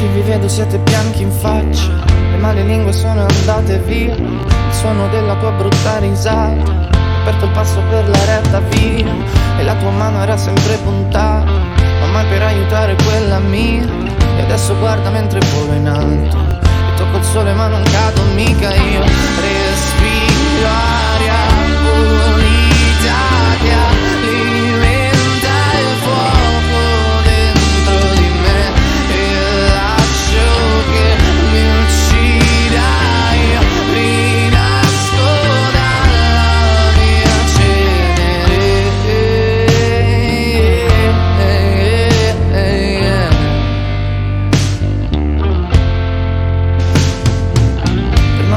Così vi vedo siete bianchi in faccia. Le male lingue sono andate via. Il suono della tua brutta risata. Ho aperto il passo per la retta via. E la tua mano era sempre puntata Ma mai per aiutare quella mia. E adesso guarda mentre volo in alto. E tocco il sole ma non cado mica io. Respiro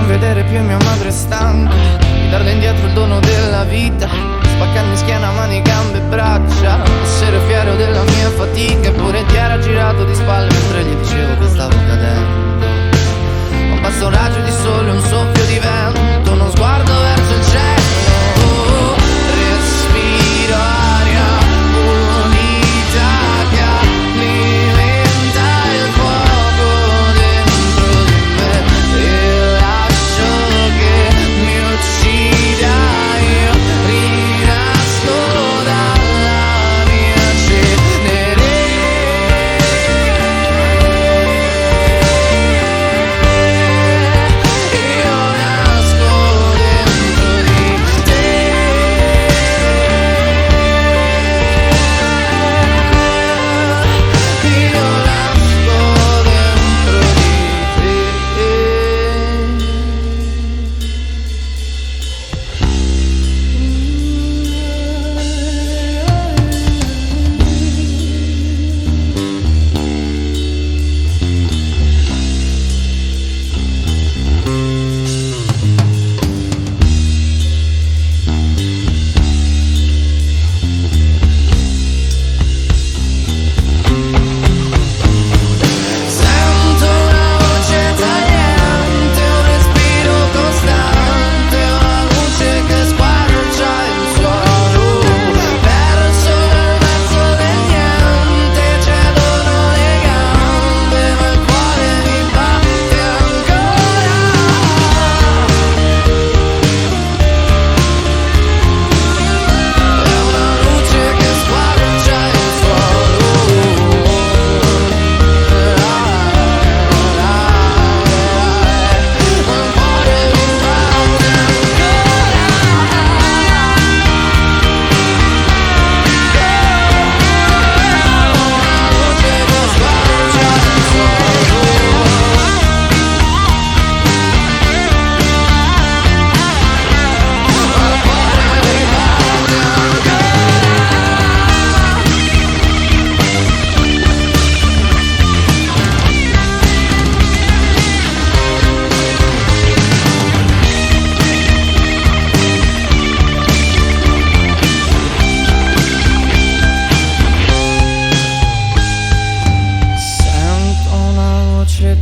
non vedere più mia madre stanca. Di darle indietro il dono della vita. Spaccarmi schiena, mani, gambe e braccia. Essere fiero della mia fatica. Eppure ti era girato di spalle mentre gli dicevo che stavo cadendo. Ma basta un raggio di sole,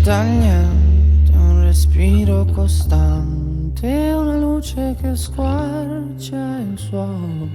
voce tagliente, un respiro costante, una luce che squarcia il suolo.